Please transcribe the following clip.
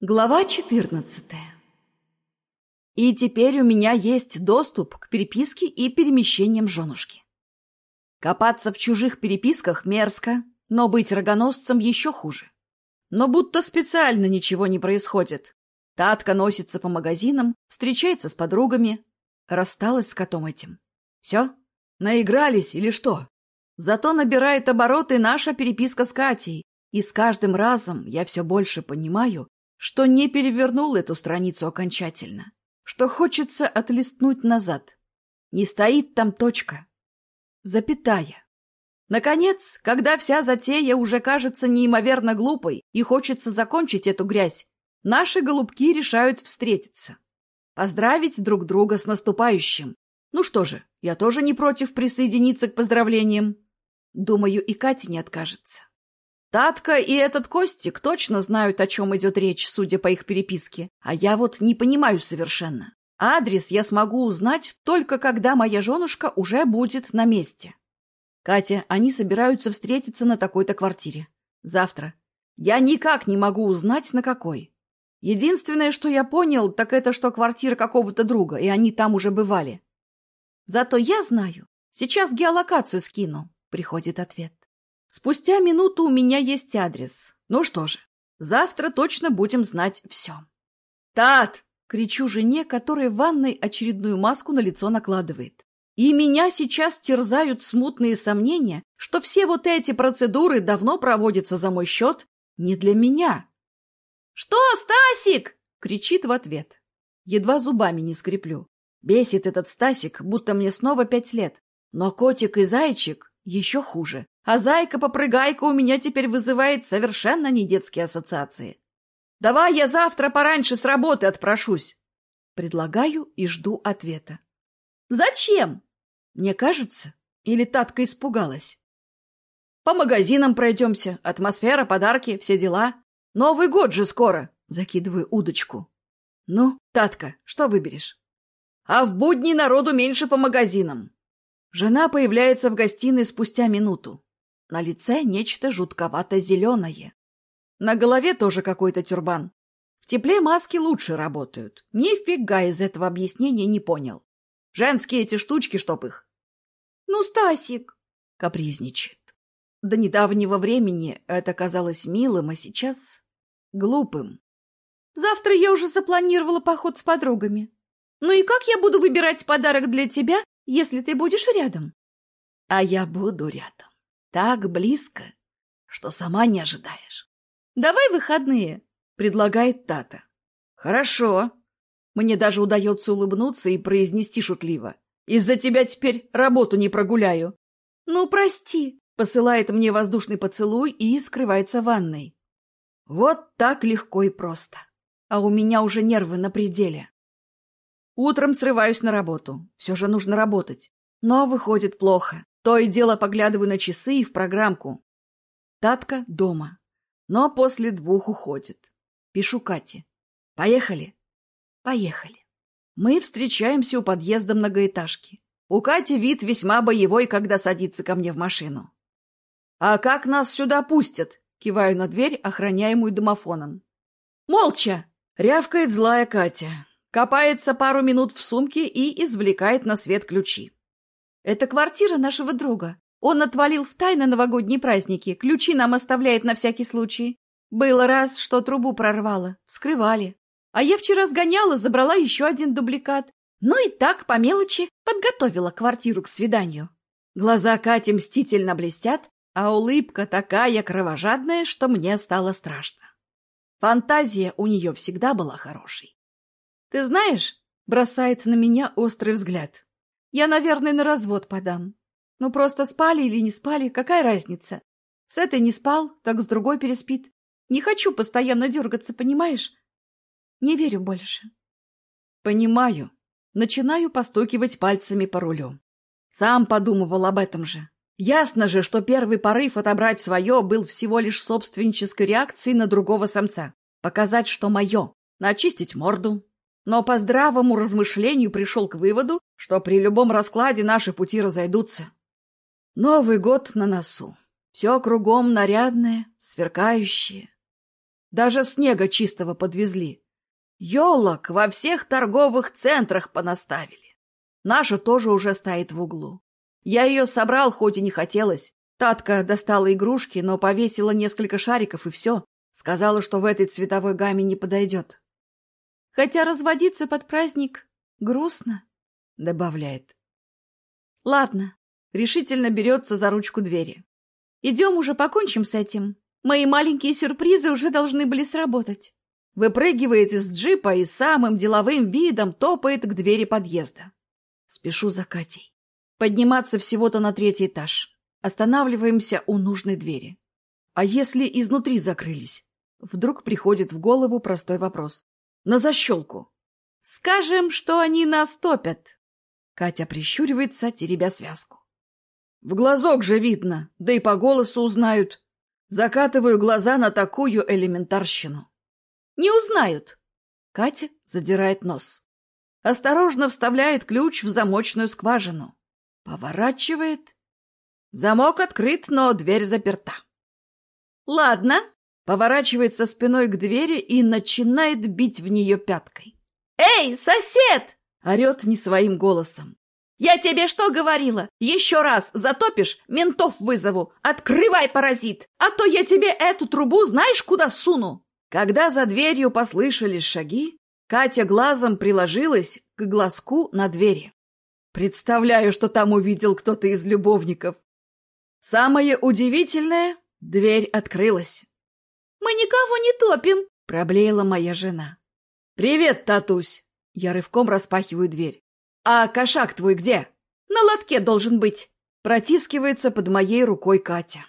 Глава 14 И теперь у меня есть доступ к переписке и перемещениям женушки. Копаться в чужих переписках мерзко, но быть рогоносцем еще хуже. Но будто специально ничего не происходит. Татка носится по магазинам, встречается с подругами. Рассталась с котом этим. Все? Наигрались или что? Зато набирает обороты наша переписка с Катей, и с каждым разом я все больше понимаю, что не перевернул эту страницу окончательно, что хочется отлистнуть назад. Не стоит там точка. Запятая. Наконец, когда вся затея уже кажется неимоверно глупой и хочется закончить эту грязь, наши голубки решают встретиться. Поздравить друг друга с наступающим. Ну что же, я тоже не против присоединиться к поздравлениям. Думаю, и Катя не откажется. Татка и этот Костик точно знают, о чем идет речь, судя по их переписке, а я вот не понимаю совершенно. Адрес я смогу узнать только когда моя женушка уже будет на месте. Катя, они собираются встретиться на такой-то квартире. Завтра. Я никак не могу узнать, на какой. Единственное, что я понял, так это, что квартира какого-то друга, и они там уже бывали. Зато я знаю. Сейчас геолокацию скину, приходит ответ. Спустя минуту у меня есть адрес. Ну что же, завтра точно будем знать все. «Тат!» — кричу жене, которая в ванной очередную маску на лицо накладывает. И меня сейчас терзают смутные сомнения, что все вот эти процедуры давно проводятся за мой счет не для меня. «Что, Стасик?» — кричит в ответ. Едва зубами не скреплю. Бесит этот Стасик, будто мне снова пять лет. Но котик и зайчик еще хуже. А зайка-попрыгайка у меня теперь вызывает совершенно не детские ассоциации. Давай я завтра пораньше с работы отпрошусь. Предлагаю и жду ответа. Зачем? Мне кажется, или Татка испугалась. По магазинам пройдемся, атмосфера, подарки, все дела. Новый год же скоро, закидываю удочку. Ну, Татка, что выберешь? А в будни народу меньше по магазинам. Жена появляется в гостиной спустя минуту. На лице нечто жутковато-зеленое. На голове тоже какой-то тюрбан. В тепле маски лучше работают. Нифига из этого объяснения не понял. Женские эти штучки, чтоб их. Ну, Стасик, капризничает. До недавнего времени это казалось милым, а сейчас глупым. Завтра я уже запланировала поход с подругами. Ну и как я буду выбирать подарок для тебя, если ты будешь рядом? А я буду рядом так близко, что сама не ожидаешь. «Давай выходные», — предлагает Тата. «Хорошо». Мне даже удается улыбнуться и произнести шутливо. «Из-за тебя теперь работу не прогуляю». «Ну, прости», — посылает мне воздушный поцелуй и скрывается в ванной. Вот так легко и просто. А у меня уже нервы на пределе. Утром срываюсь на работу. Все же нужно работать. Но выходит плохо. То и дело поглядываю на часы и в программку. Татка дома, но после двух уходит. Пишу Кате. Поехали? Поехали. Мы встречаемся у подъезда многоэтажки. У Кати вид весьма боевой, когда садится ко мне в машину. «А как нас сюда пустят?» — киваю на дверь, охраняемую домофоном. «Молча!» — рявкает злая Катя. Копается пару минут в сумке и извлекает на свет ключи. Это квартира нашего друга. Он отвалил в тайны новогодние праздники, ключи нам оставляет на всякий случай. Было раз, что трубу прорвало, вскрывали. А я вчера сгоняла, забрала еще один дубликат. Ну и так, по мелочи, подготовила квартиру к свиданию. Глаза Кати мстительно блестят, а улыбка такая кровожадная, что мне стало страшно. Фантазия у нее всегда была хорошей. «Ты знаешь...» — бросает на меня острый взгляд. Я, наверное, на развод подам. Ну, просто спали или не спали, какая разница? С этой не спал, так с другой переспит. Не хочу постоянно дергаться, понимаешь? Не верю больше. Понимаю. Начинаю постукивать пальцами по рулю. Сам подумывал об этом же. Ясно же, что первый порыв отобрать свое был всего лишь собственнической реакцией на другого самца. Показать, что мое. Начистить морду, но по здравому размышлению пришел к выводу, что при любом раскладе наши пути разойдутся. Новый год на носу. Все кругом нарядное, сверкающее. Даже снега чистого подвезли. Елок во всех торговых центрах понаставили. Наша тоже уже стоит в углу. Я ее собрал, хоть и не хотелось. Татка достала игрушки, но повесила несколько шариков и все. Сказала, что в этой цветовой гамме не подойдет. Хотя разводиться под праздник грустно, добавляет. Ладно, решительно берется за ручку двери. Идем уже покончим с этим. Мои маленькие сюрпризы уже должны были сработать. Выпрыгивает из джипа и самым деловым видом топает к двери подъезда. Спешу за Катей. Подниматься всего-то на третий этаж. Останавливаемся у нужной двери. А если изнутри закрылись? Вдруг приходит в голову простой вопрос. На защелку. Скажем, что они нас топят. Катя прищуривается, теребя связку. В глазок же видно, да и по голосу узнают. Закатываю глаза на такую элементарщину. Не узнают. Катя задирает нос. Осторожно вставляет ключ в замочную скважину. Поворачивает. Замок открыт, но дверь заперта. Ладно. Поворачивается спиной к двери и начинает бить в нее пяткой. «Эй, сосед!» — орет не своим голосом. «Я тебе что говорила? Еще раз затопишь, ментов вызову. Открывай, паразит, а то я тебе эту трубу знаешь куда суну?» Когда за дверью послышались шаги, Катя глазом приложилась к глазку на двери. Представляю, что там увидел кто-то из любовников. Самое удивительное — дверь открылась. «Мы никого не топим!» — проблеяла моя жена. «Привет, Татусь!» Я рывком распахиваю дверь. «А кошак твой где?» «На лотке должен быть!» Протискивается под моей рукой Катя.